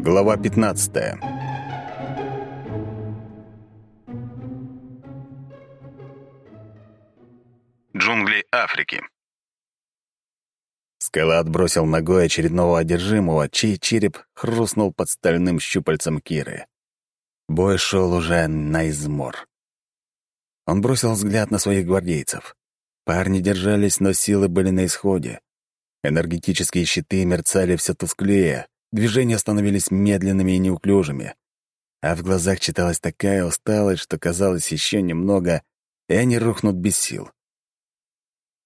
Глава 15 Джунгли Африки Скала отбросил ногой очередного одержимого, чей череп хрустнул под стальным щупальцем Киры. Бой шел уже на измор. Он бросил взгляд на своих гвардейцев. Парни держались, но силы были на исходе. Энергетические щиты мерцали все тусклее, движения становились медленными и неуклюжими. А в глазах читалась такая усталость, что казалось еще немного, и они рухнут без сил.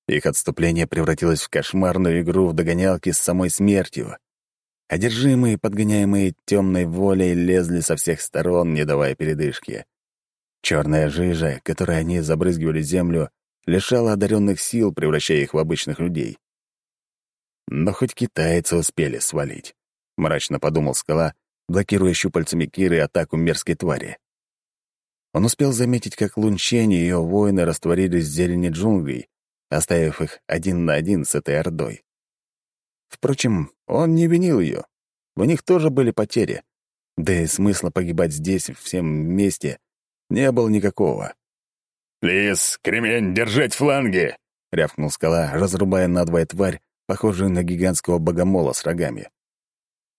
Их отступление превратилось в кошмарную игру в догонялки с самой смертью. Одержимые, подгоняемые темной волей, лезли со всех сторон, не давая передышки. Черная жижа, которой они забрызгивали землю, лишала одаренных сил, превращая их в обычных людей. Но хоть китайцы успели свалить, — мрачно подумал скала, блокируя щупальцами Киры атаку мерзкой твари. Он успел заметить, как Лунчень и ее воины растворились в зелени джунглей, оставив их один на один с этой ордой. Впрочем, он не винил ее. У них тоже были потери. Да и смысла погибать здесь, всем вместе, не было никакого. «Лис, кремень, держать фланги!» — рявкнул скала, разрубая надвое тварь, похожую на гигантского богомола с рогами.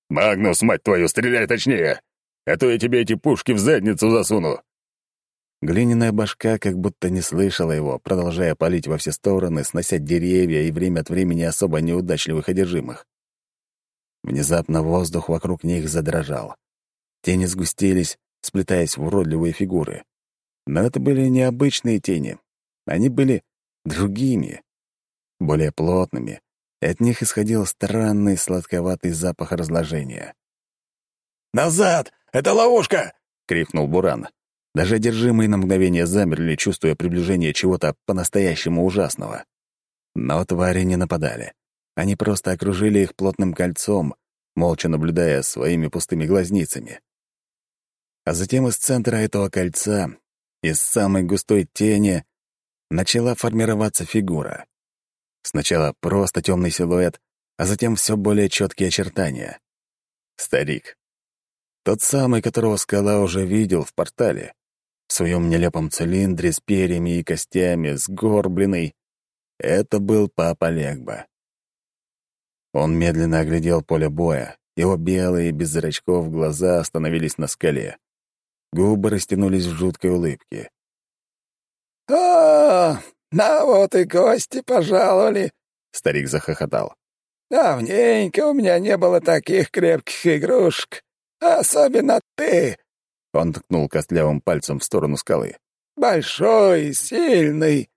«Магнус, мать твою, стреляй точнее! А то я тебе эти пушки в задницу засуну!» Глиняная башка как будто не слышала его, продолжая палить во все стороны, снося деревья и время от времени особо неудачливых одержимых. Внезапно воздух вокруг них задрожал. Тени сгустились, сплетаясь в уродливые фигуры. Но это были необычные тени. Они были другими, более плотными, от них исходил странный сладковатый запах разложения. «Назад! Это ловушка!» — крикнул Буран. Даже одержимые на мгновение замерли, чувствуя приближение чего-то по-настоящему ужасного. Но твари не нападали. Они просто окружили их плотным кольцом, молча наблюдая своими пустыми глазницами. А затем из центра этого кольца, из самой густой тени, начала формироваться фигура. Сначала просто темный силуэт, а затем все более четкие очертания. Старик. Тот самый, которого скала уже видел в портале в своем нелепом цилиндре с перьями и костями, сгорбленный. Это был папа Легба. Он медленно оглядел поле боя. Его белые, без зрачков, глаза остановились на скале. Губы растянулись в жуткой улыбке. «О, на вот и гости пожаловали!» — старик захохотал. «Давненько у меня не было таких крепких игрушек. Особенно ты, он ткнул костлявым пальцем в сторону скалы. «Большой, сильный.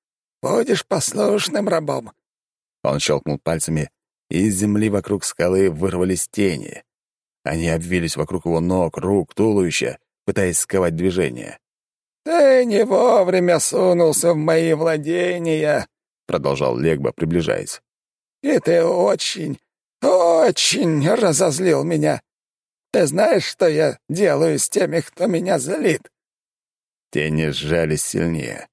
Будешь послушным рабом». Он щелкнул пальцами, и из земли вокруг скалы вырвались тени. Они обвились вокруг его ног, рук, туловища, пытаясь сковать движение. «Ты не вовремя сунулся в мои владения», — продолжал Легба, приближаясь. «И ты очень, очень разозлил меня. Ты знаешь, что я делаю с теми, кто меня злит?» Тени сжались сильнее.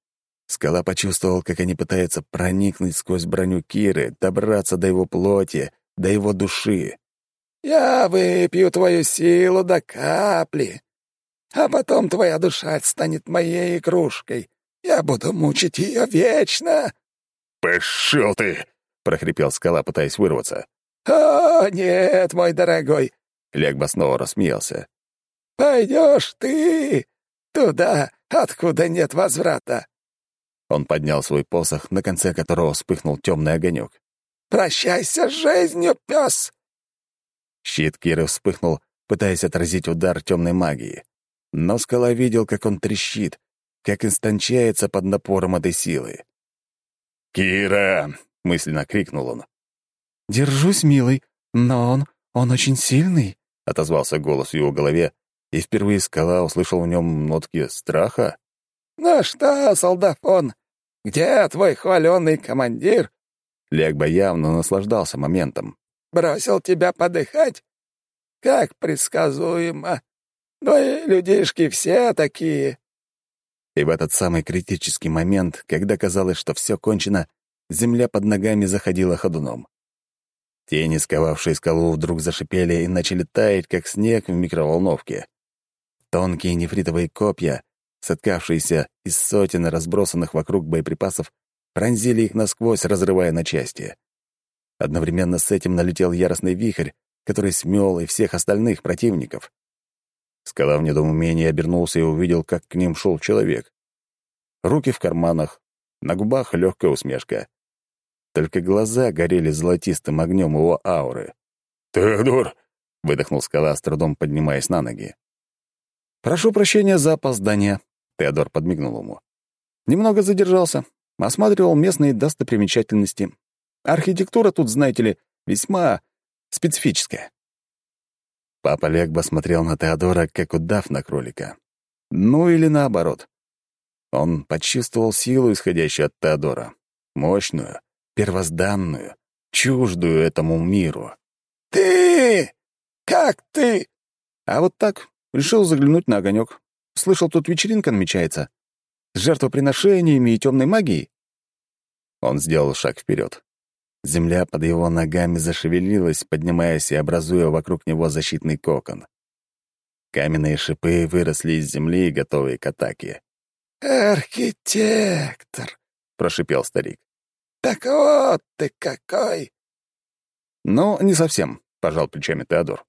Скала почувствовал, как они пытаются проникнуть сквозь броню Киры, добраться до его плоти, до его души. «Я выпью твою силу до капли, а потом твоя душа станет моей игрушкой. Я буду мучить ее вечно!» «Пошел ты!» — прохрипел скала, пытаясь вырваться. «О, нет, мой дорогой, Легба снова рассмеялся. «Пойдешь ты туда, откуда нет возврата!» Он поднял свой посох, на конце которого вспыхнул темный огонек. «Прощайся с жизнью, пес!» Щит Киры вспыхнул, пытаясь отразить удар темной магии. Но скала видел, как он трещит, как истончается под напором этой силы. «Кира!» — мысленно крикнул он. «Держусь, милый, но он... он очень сильный», — отозвался голос в его голове, и впервые скала услышал в нем нотки страха. «Ну что, солдафон, где твой хваленый командир?» Легба явно наслаждался моментом. «Бросил тебя подыхать? Как предсказуемо. Ну людишки все такие». И в этот самый критический момент, когда казалось, что все кончено, земля под ногами заходила ходуном. Тени, сковавшие скалу, вдруг зашипели и начали таять, как снег в микроволновке. Тонкие нефритовые копья, соткавшиеся из сотен разбросанных вокруг боеприпасов, пронзили их насквозь, разрывая на части. Одновременно с этим налетел яростный вихрь, который смел и всех остальных противников. Скала в недоумении обернулся и увидел, как к ним шел человек. Руки в карманах, на губах легкая усмешка. Только глаза горели золотистым огнем его ауры. «Теодор!» — выдохнул скала, с трудом поднимаясь на ноги. «Прошу прощения за опоздание», — Теодор подмигнул ему. «Немного задержался. Осматривал местные достопримечательности. Архитектура тут, знаете ли, весьма специфическая». Папа Легба смотрел на Теодора, как удав на кролика. Ну или наоборот. Он почувствовал силу, исходящую от Теодора. Мощную, первозданную, чуждую этому миру. «Ты! Как ты?» А вот так, решил заглянуть на огонек. Слышал, тут вечеринка намечается. С жертвоприношениями и темной магией. Он сделал шаг вперед. Земля под его ногами зашевелилась, поднимаясь и образуя вокруг него защитный кокон. Каменные шипы выросли из земли, готовые к атаке. «Архитектор!» — прошипел старик. «Так вот ты какой!» «Ну, не совсем», — пожал плечами Теодор.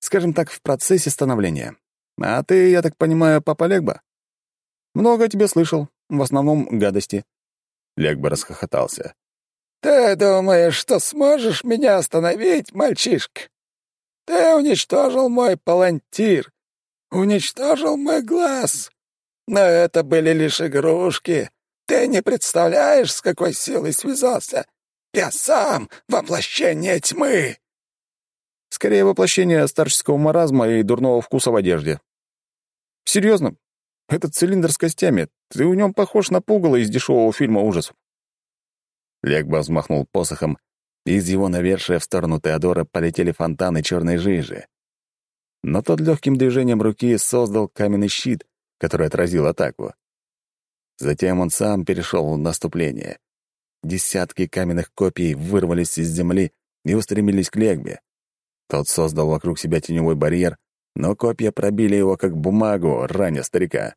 «Скажем так, в процессе становления. А ты, я так понимаю, папа Легба? Много тебе слышал, в основном гадости». Легба расхохотался. «Ты думаешь, что сможешь меня остановить, мальчишка? Ты уничтожил мой палантир, уничтожил мой глаз. Но это были лишь игрушки. Ты не представляешь, с какой силой связался. Я сам воплощение тьмы!» Скорее, воплощение старческого маразма и дурного вкуса в одежде. Серьезно, этот цилиндр с костями, ты в нем похож на пугало из дешевого фильма ужасов. Легба взмахнул посохом, и из его навершия в сторону Теодора полетели фонтаны черной жижи. Но тот легким движением руки создал каменный щит, который отразил атаку. Затем он сам перешел в наступление. Десятки каменных копий вырвались из земли и устремились к Легбе. Тот создал вокруг себя теневой барьер, но копья пробили его как бумагу, раня старика.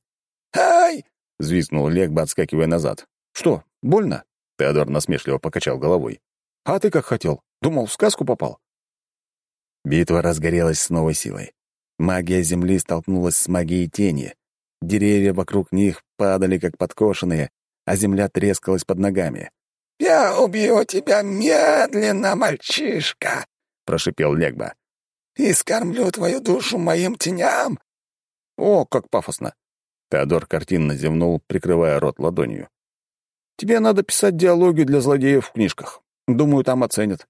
«Ай!» — взвизгнул Легба, отскакивая назад. «Что, больно?» — Теодор насмешливо покачал головой. «А ты как хотел? Думал, в сказку попал?» Битва разгорелась с новой силой. Магия Земли столкнулась с магией тени. Деревья вокруг них падали, как подкошенные, а земля трескалась под ногами. «Я убью тебя медленно, мальчишка!» — прошипел Легба. «И скормлю твою душу моим теням!» «О, как пафосно!» Теодор картинно зевнул, прикрывая рот ладонью. «Тебе надо писать диалоги для злодеев в книжках. Думаю, там оценят».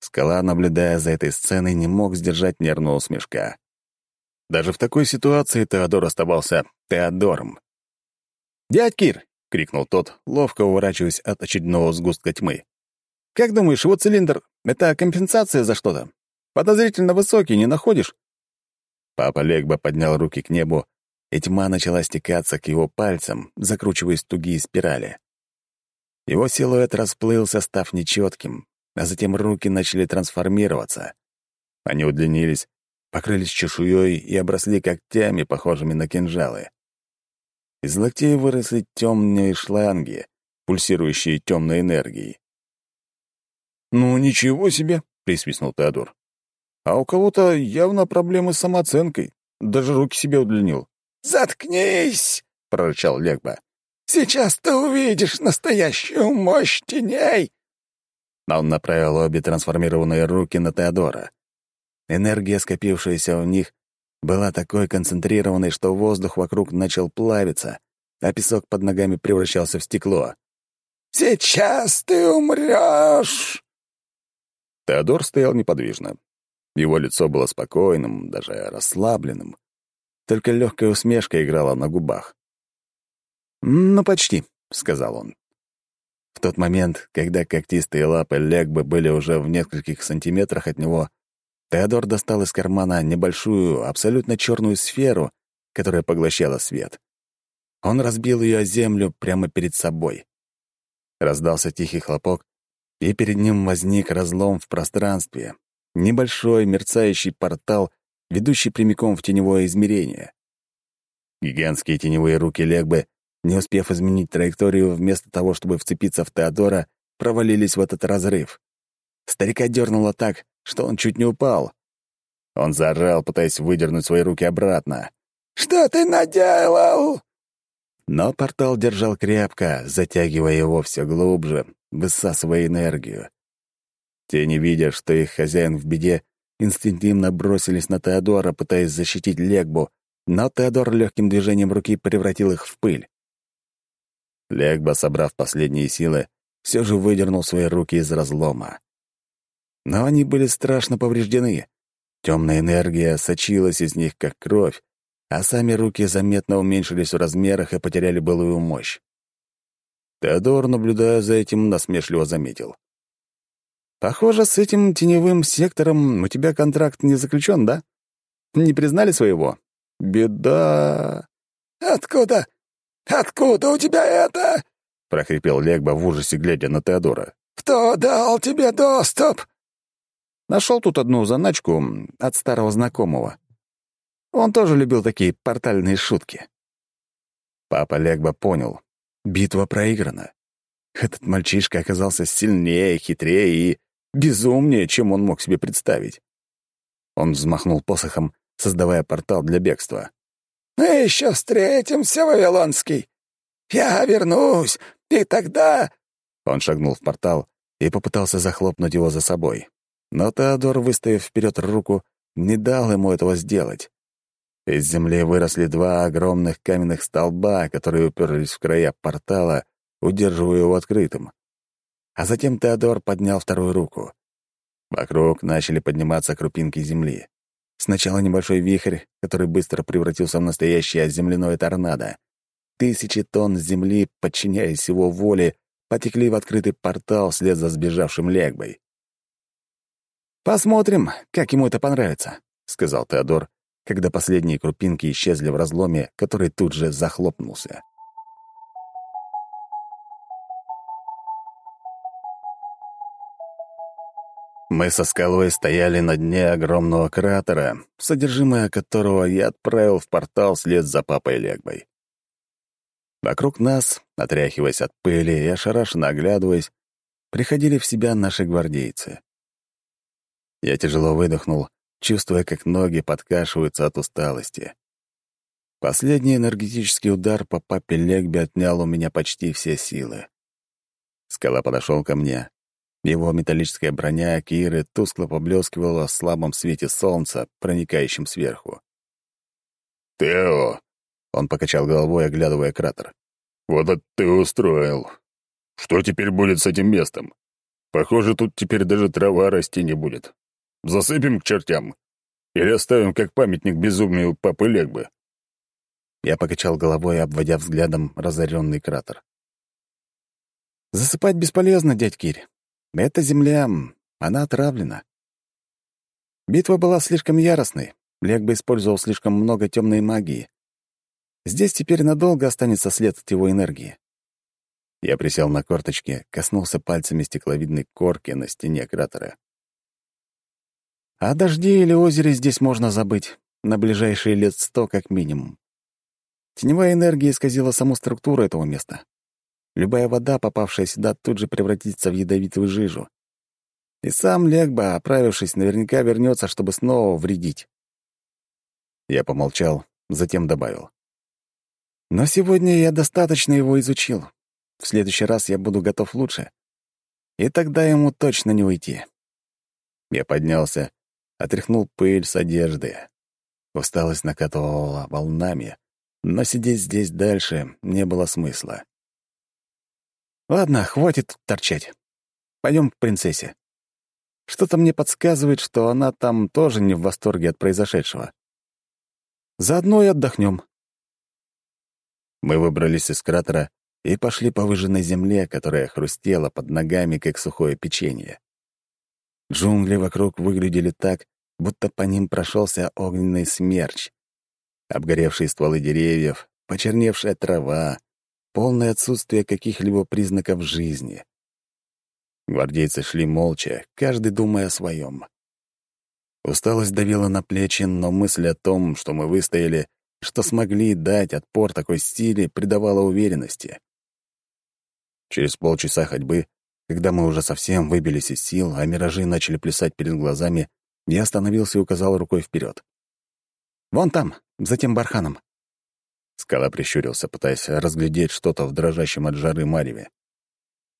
Скала, наблюдая за этой сценой, не мог сдержать нервного смешка. Даже в такой ситуации Теодор оставался Теодором. «Дядь Кир!» — крикнул тот, ловко уворачиваясь от очередного сгустка тьмы. «Как думаешь, его цилиндр — это компенсация за что-то? Подозрительно высокий, не находишь?» Папа Легба поднял руки к небу, и тьма начала стекаться к его пальцам, закручиваясь тугие спирали. Его силуэт расплылся, став нечетким, а затем руки начали трансформироваться. Они удлинились, покрылись чешуей и обросли когтями, похожими на кинжалы. Из локтей выросли темные шланги, пульсирующие темной энергией. «Ну, ничего себе!» — присвистнул Теодор. «А у кого-то явно проблемы с самооценкой. Даже руки себе удлинил». «Заткнись!» — прорычал Легба. «Сейчас ты увидишь настоящую мощь теней!» Он направил обе трансформированные руки на Теодора. Энергия, скопившаяся в них, была такой концентрированной, что воздух вокруг начал плавиться, а песок под ногами превращался в стекло. «Сейчас ты умрешь!» Теодор стоял неподвижно. Его лицо было спокойным, даже расслабленным. Только легкая усмешка играла на губах. «Ну, почти», — сказал он. В тот момент, когда когтистые лапы Легбы были уже в нескольких сантиметрах от него, Теодор достал из кармана небольшую, абсолютно черную сферу, которая поглощала свет. Он разбил ее о землю прямо перед собой. Раздался тихий хлопок, и перед ним возник разлом в пространстве, небольшой мерцающий портал, ведущий прямиком в теневое измерение. Гигантские теневые руки Легбы, не успев изменить траекторию, вместо того, чтобы вцепиться в Теодора, провалились в этот разрыв. Старика дернуло так, что он чуть не упал. Он заорал, пытаясь выдернуть свои руки обратно. «Что ты наделал?» Но портал держал крепко, затягивая его все глубже, высасывая энергию. Те, не видя, что их хозяин в беде, инстинктивно бросились на Теодора, пытаясь защитить Легбу, но Теодор легким движением руки превратил их в пыль. Легба, собрав последние силы, все же выдернул свои руки из разлома. Но они были страшно повреждены. Темная энергия сочилась из них, как кровь, а сами руки заметно уменьшились в размерах и потеряли былую мощь. Теодор, наблюдая за этим, насмешливо заметил. «Похоже, с этим теневым сектором у тебя контракт не заключен, да? Не признали своего? Беда!» «Откуда? Откуда у тебя это?» — прохрипел Легба в ужасе, глядя на Теодора. «Кто дал тебе доступ?» Нашел тут одну заначку от старого знакомого. Он тоже любил такие портальные шутки. Папа Легба понял. Битва проиграна. Этот мальчишка оказался сильнее, хитрее и безумнее, чем он мог себе представить. Он взмахнул посохом, создавая портал для бегства. «Мы еще встретимся, Вавилонский! Я вернусь, и тогда...» Он шагнул в портал и попытался захлопнуть его за собой. Но Теодор, выставив вперед руку, не дал ему этого сделать. Из земли выросли два огромных каменных столба, которые уперлись в края портала, удерживая его открытым. А затем Теодор поднял вторую руку. Вокруг начали подниматься крупинки земли. Сначала небольшой вихрь, который быстро превратился в настоящее земляное торнадо. Тысячи тонн земли, подчиняясь его воле, потекли в открытый портал вслед за сбежавшим Легбой. «Посмотрим, как ему это понравится», — сказал Теодор, когда последние крупинки исчезли в разломе, который тут же захлопнулся. Мы со скалой стояли на дне огромного кратера, содержимое которого я отправил в портал вслед за папой Легбой. Вокруг нас, отряхиваясь от пыли и ошарашенно оглядываясь, приходили в себя наши гвардейцы. Я тяжело выдохнул, чувствуя, как ноги подкашиваются от усталости. Последний энергетический удар по папе Легби отнял у меня почти все силы. Скала подошел ко мне. Его металлическая броня Киры тускло поблескивала в слабом свете солнца, проникающем сверху. «Тео!» — он покачал головой, оглядывая кратер. «Вот это ты устроил! Что теперь будет с этим местом? Похоже, тут теперь даже трава расти не будет. Засыпем к чертям? Или оставим как памятник безумию папы Легбы?» Я покачал головой, обводя взглядом разоренный кратер. «Засыпать бесполезно, дядь Кирь. Эта земля, она отравлена. Битва была слишком яростной. Легба использовал слишком много темной магии. Здесь теперь надолго останется след от его энергии. Я присел на корточки, коснулся пальцами стекловидной корки на стене кратера. О дожде или озере здесь можно забыть. На ближайшие лет сто как минимум. Теневая энергия исказила саму структуру этого места. Любая вода, попавшая сюда, тут же превратится в ядовитую жижу. И сам Легба, оправившись, наверняка вернется, чтобы снова вредить. Я помолчал, затем добавил. Но сегодня я достаточно его изучил. В следующий раз я буду готов лучше. И тогда ему точно не уйти. Я поднялся отряхнул пыль с одежды. Усталость накатывала волнами, но сидеть здесь дальше не было смысла. «Ладно, хватит торчать. Пойдем к принцессе. Что-то мне подсказывает, что она там тоже не в восторге от произошедшего. Заодно и отдохнем». Мы выбрались из кратера и пошли по выжженной земле, которая хрустела под ногами, как сухое печенье. Джунгли вокруг выглядели так, будто по ним прошелся огненный смерч. Обгоревшие стволы деревьев, почерневшая трава, полное отсутствие каких-либо признаков жизни. Гвардейцы шли молча, каждый думая о своем. Усталость давила на плечи, но мысль о том, что мы выстояли, что смогли дать отпор такой стиле, придавала уверенности. Через полчаса ходьбы, когда мы уже совсем выбились из сил, а миражи начали плясать перед глазами, я остановился и указал рукой вперед. «Вон там, за тем барханом». Скала прищурился, пытаясь разглядеть что-то в дрожащем от жары мареве.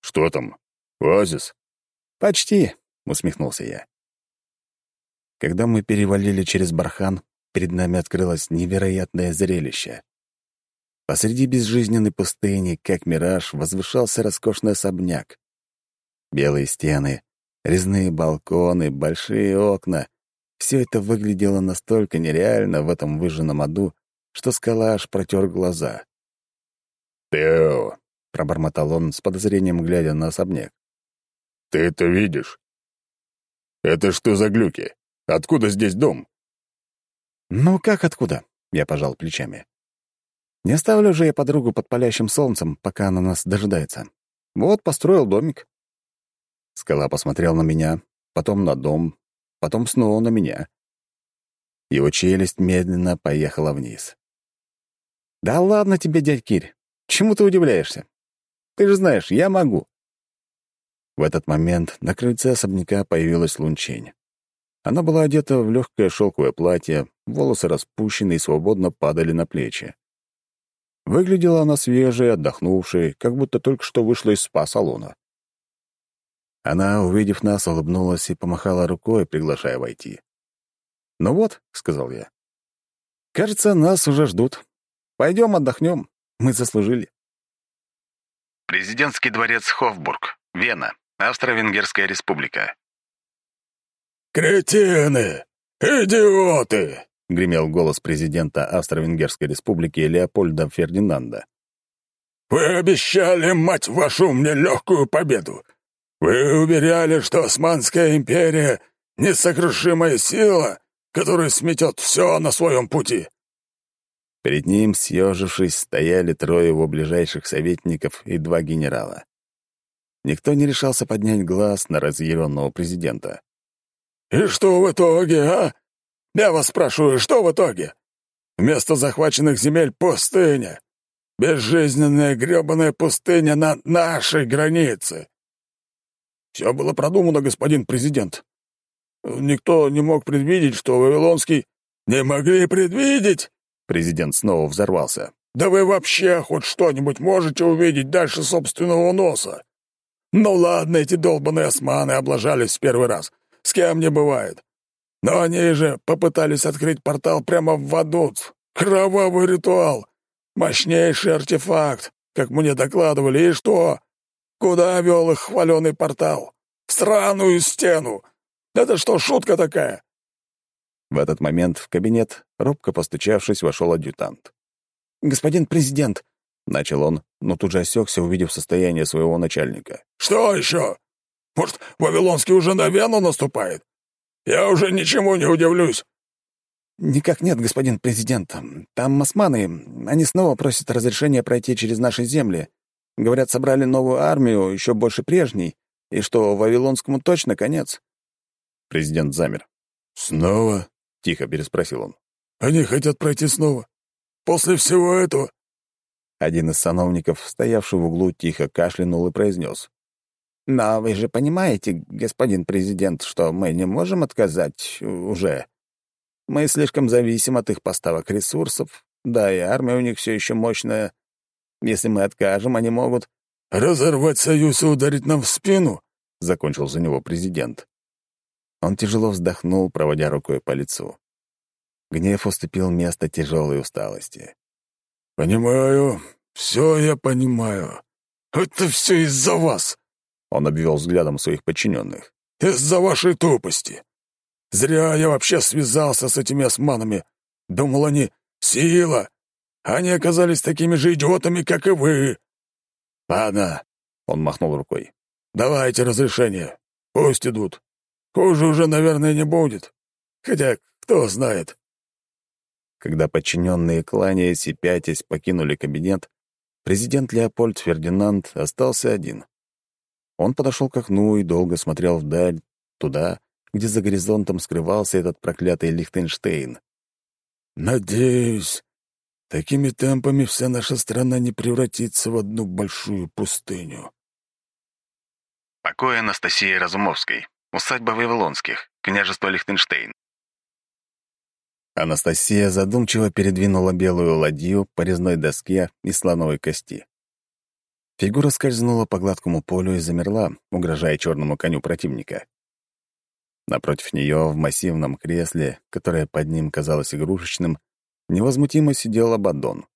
«Что там? Оазис?» «Почти», — усмехнулся я. Когда мы перевалили через бархан, перед нами открылось невероятное зрелище. Посреди безжизненной пустыни, как мираж, возвышался роскошный особняк. Белые стены, резные балконы, большие окна — все это выглядело настолько нереально в этом выжженном аду, что скала аж протер глаза. «Тео!» — пробормотал он с подозрением, глядя на особняк. «Ты это видишь? Это что за глюки? Откуда здесь дом?» «Ну как откуда?» — я пожал плечами. «Не оставлю же я подругу под палящим солнцем, пока она нас дожидается. Вот построил домик». Скала посмотрел на меня, потом на дом, потом снова на меня. Его челюсть медленно поехала вниз. «Да ладно тебе, дядь Кирь, чему ты удивляешься? Ты же знаешь, я могу». В этот момент на крыльце особняка появилась Лунчень. Она была одета в легкое шелковое платье, волосы распущены и свободно падали на плечи. Выглядела она свежей, отдохнувшей, как будто только что вышла из спа-салона. Она, увидев нас, улыбнулась и помахала рукой, приглашая войти. «Ну вот», — сказал я, — «кажется, нас уже ждут. Пойдем отдохнем. Мы заслужили». Президентский дворец Хофбург, Вена, Австро-Венгерская республика. «Кретины! Идиоты!» — гремел голос президента Австро-Венгерской республики Леопольда Фердинанда. «Вы обещали, мать вашу, мне легкую победу! Вы уверяли, что Османская империя — несокрушимая сила, которая сметет все на своем пути!» Перед ним, съежившись, стояли трое его ближайших советников и два генерала. Никто не решался поднять глаз на разъяренного президента. «И что в итоге, а? Я вас спрашиваю, что в итоге? Вместо захваченных земель пустыня. Безжизненная грёбаная пустыня на нашей границе. Все было продумано, господин президент. Никто не мог предвидеть, что Вавилонский... Не могли предвидеть? Президент снова взорвался. Да вы вообще хоть что-нибудь можете увидеть дальше собственного носа? Ну ладно, эти долбаные османы облажались в первый раз с кем не бывает. Но они же попытались открыть портал прямо в Вадут. Кровавый ритуал. Мощнейший артефакт, как мне докладывали. И что? Куда вел их хваленый портал? В сраную стену. Это что, шутка такая? В этот момент в кабинет, робко постучавшись, вошел адъютант. «Господин президент!» — начал он, но тут же осекся, увидев состояние своего начальника. «Что еще? Может, Вавилонский уже на Вену наступает? Я уже ничему не удивлюсь». «Никак нет, господин президент. Там османы. Они снова просят разрешения пройти через наши земли. Говорят, собрали новую армию, еще больше прежней, и что Вавилонскому точно конец». Президент замер. «Снова?» — тихо переспросил он. «Они хотят пройти снова? После всего этого?» Один из сановников, стоявший в углу, тихо кашлянул и произнес. Но вы же понимаете, господин президент, что мы не можем отказать уже. Мы слишком зависим от их поставок ресурсов. Да, и армия у них все еще мощная. Если мы откажем, они могут... «Разорвать союз и ударить нам в спину?» — закончил за него президент. Он тяжело вздохнул, проводя рукой по лицу. Гнев уступил место тяжелой усталости. «Понимаю, все я понимаю. Это все из-за вас!» Он обвел взглядом своих подчиненных. «Из-за вашей тупости. Зря я вообще связался с этими османами. Думал, они сила. Они оказались такими же идиотами, как и вы. Ладно, — он махнул рукой. Давайте разрешение. Пусть идут. Хуже уже, наверное, не будет. Хотя, кто знает. Когда подчиненные, кланяясь и пятясь, покинули кабинет, президент Леопольд Фердинанд остался один. Он подошел к окну и долго смотрел вдаль, туда, где за горизонтом скрывался этот проклятый Лихтенштейн. «Надеюсь, такими темпами вся наша страна не превратится в одну большую пустыню». Покой Анастасии Разумовской. Усадьба Вавилонских. Княжество Лихтенштейн. Анастасия задумчиво передвинула белую ладью по резной доске из слоновой кости. Фигура скользнула по гладкому полю и замерла, угрожая черному коню противника. Напротив нее, в массивном кресле, которое под ним казалось игрушечным, невозмутимо сидел Абаддон.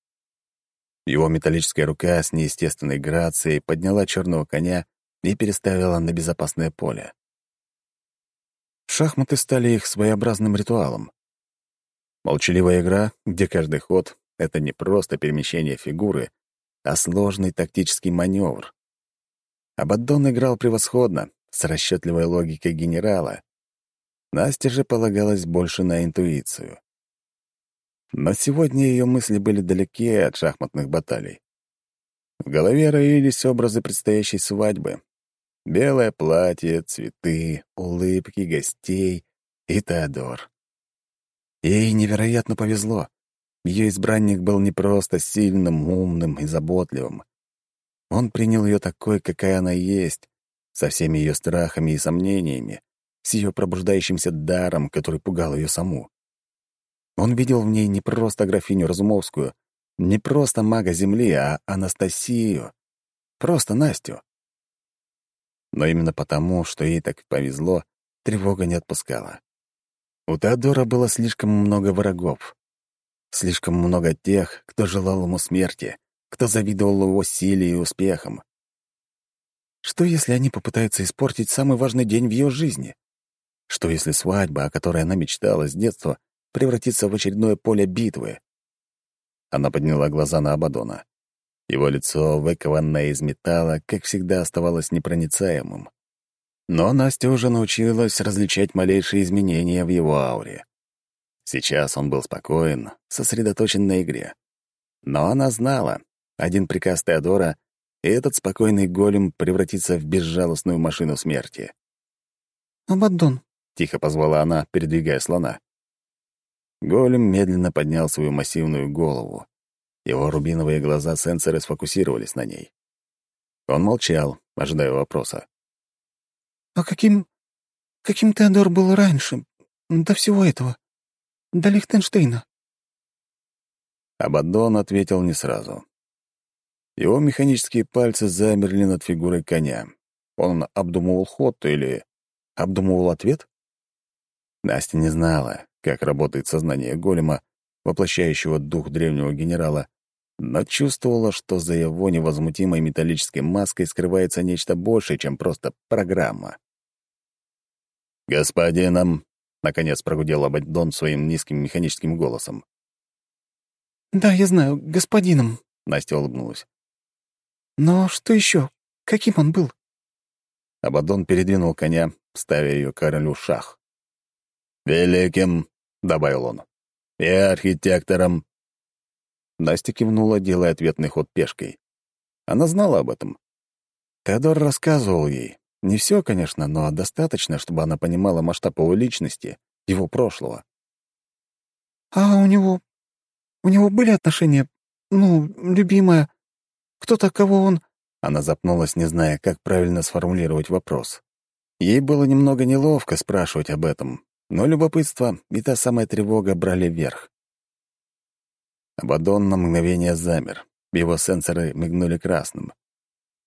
Его металлическая рука с неестественной грацией подняла черного коня и переставила на безопасное поле. Шахматы стали их своеобразным ритуалом. Молчаливая игра, где каждый ход — это не просто перемещение фигуры, а сложный тактический маневр. Абаддон играл превосходно, с расчетливой логикой генерала, Насте же полагалось больше на интуицию. Но сегодня ее мысли были далеки от шахматных баталий. В голове роились образы предстоящей свадьбы. Белое платье, цветы, улыбки гостей и Теодор. Ей невероятно повезло. Ее избранник был не просто сильным, умным и заботливым. Он принял ее такой, какая она есть, со всеми ее страхами и сомнениями, с ее пробуждающимся даром, который пугал ее саму. Он видел в ней не просто графиню Разумовскую, не просто мага Земли, а Анастасию, просто Настю. Но именно потому, что ей так повезло, тревога не отпускала. У Теодора было слишком много врагов. Слишком много тех, кто желал ему смерти, кто завидовал его силе и успехам. Что, если они попытаются испортить самый важный день в ее жизни? Что если свадьба, о которой она мечтала с детства, превратится в очередное поле битвы? Она подняла глаза на Абадона. Его лицо, выкованное из металла, как всегда оставалось непроницаемым. Но Настя уже научилась различать малейшие изменения в его ауре. Сейчас он был спокоен, сосредоточен на игре. Но она знала, один приказ Теодора, и этот спокойный голем превратится в безжалостную машину смерти. «Абаддон, тихо позвала она, передвигая слона. Голем медленно поднял свою массивную голову. Его рубиновые глаза-сенсоры сфокусировались на ней. Он молчал, ожидая вопроса. «А каким... каким Теодор был раньше, до всего этого? До Лихтенштейна?» Абаддон ответил не сразу. Его механические пальцы замерли над фигурой коня. Он обдумывал ход или обдумывал ответ? Настя не знала, как работает сознание голема, воплощающего дух древнего генерала, но чувствовала, что за его невозмутимой металлической маской скрывается нечто большее, чем просто программа. «Господином!» — наконец прогудел Абаддон своим низким механическим голосом. «Да, я знаю, господином», — Настя улыбнулась. «Но что еще? Каким он был?» Абаддон передвинул коня, ставя ее королю шах. «Великим», — добавил он, — «и архитектором». Настя кивнула, делая ответный ход пешкой. Она знала об этом. Теодор рассказывал ей. Не все, конечно, но достаточно, чтобы она понимала масштаб его личности, его прошлого. «А у него... у него были отношения? Ну, любимая? Кто-то, кого он...» Она запнулась, не зная, как правильно сформулировать вопрос. Ей было немного неловко спрашивать об этом, но любопытство и та самая тревога брали верх. Абадон на мгновение замер. Его сенсоры мигнули красным.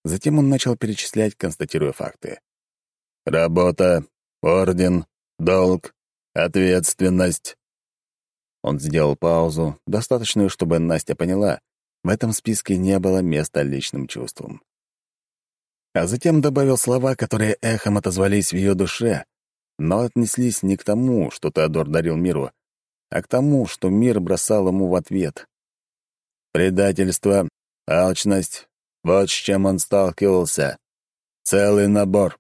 Затем он начал перечислять, констатируя факты. «Работа, орден, долг, ответственность». Он сделал паузу, достаточную, чтобы Настя поняла, в этом списке не было места личным чувствам. А затем добавил слова, которые эхом отозвались в ее душе, но отнеслись не к тому, что Теодор дарил миру, а к тому, что мир бросал ему в ответ. Предательство, алчность — вот с чем он сталкивался. Целый набор.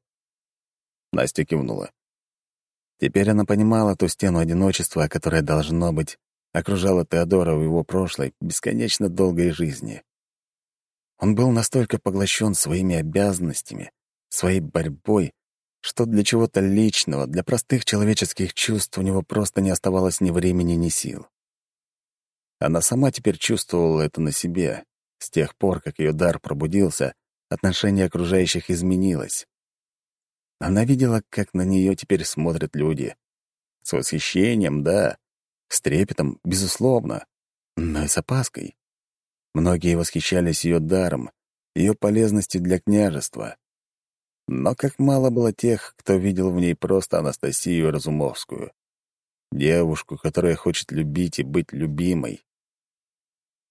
Настя кивнула. Теперь она понимала ту стену одиночества, которая, должно быть, окружала Теодора в его прошлой, бесконечно долгой жизни. Он был настолько поглощен своими обязанностями, своей борьбой, что для чего-то личного, для простых человеческих чувств у него просто не оставалось ни времени, ни сил. Она сама теперь чувствовала это на себе. С тех пор, как ее дар пробудился, отношение окружающих изменилось. Она видела, как на нее теперь смотрят люди. С восхищением, да, с трепетом, безусловно, но и с опаской. Многие восхищались ее даром, ее полезностью для княжества. Но как мало было тех, кто видел в ней просто Анастасию Разумовскую. Девушку, которая хочет любить и быть любимой.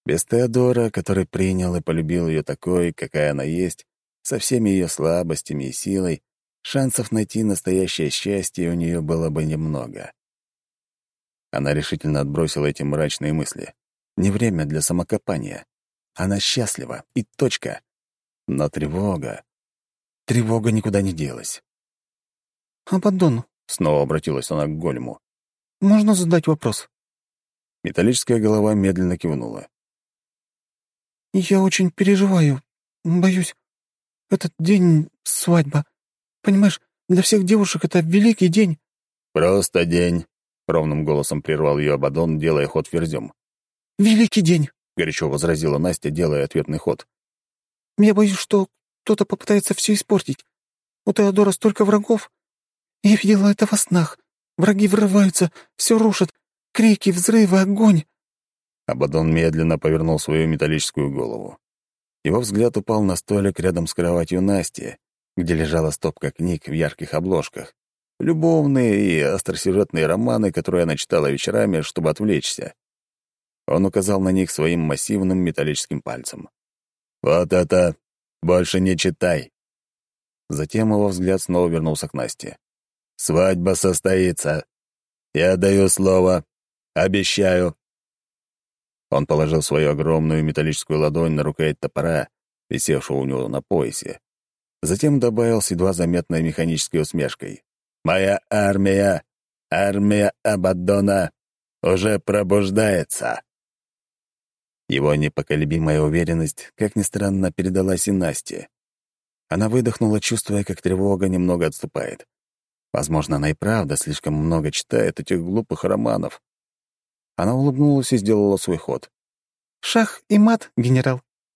Без Теодора, который принял и полюбил ее такой, какая она есть, со всеми ее слабостями и силой, шансов найти настоящее счастье у нее было бы немного. Она решительно отбросила эти мрачные мысли. Не время для самокопания. Она счастлива, и точка. Но тревога... Тревога никуда не делась. «Абаддон», — снова обратилась она к Голему. «Можно задать вопрос?» Металлическая голова медленно кивнула. «Я очень переживаю. Боюсь. Этот день — свадьба. Понимаешь, для всех девушек это великий день». «Просто день», — ровным голосом прервал ее Абадон, делая ход ферзем. «Великий день», — горячо возразила Настя, делая ответный ход. «Я боюсь, что кто-то попытается все испортить. У Теодора столько врагов. Я видела это во снах. Враги врываются, все рушат. Крики, взрывы, огонь. Абадон медленно повернул свою металлическую голову. Его взгляд упал на столик рядом с кроватью Насти, где лежала стопка книг в ярких обложках. Любовные и остросюжетные романы, которые она читала вечерами, чтобы отвлечься. Он указал на них своим массивным металлическим пальцем. «Вот это! Больше не читай!» Затем его взгляд снова вернулся к Насте. «Свадьба состоится. Я даю слово. Обещаю». Он положил свою огромную металлическую ладонь на рукоять топора, висевшего у него на поясе. Затем добавил с едва заметной механической усмешкой. «Моя армия, армия Абаддона, уже пробуждается». Его непоколебимая уверенность, как ни странно, передалась и Насте. Она выдохнула, чувствуя, как тревога немного отступает. Возможно, она и правда слишком много читает этих глупых романов. Она улыбнулась и сделала свой ход. «Шах и мат, генерал».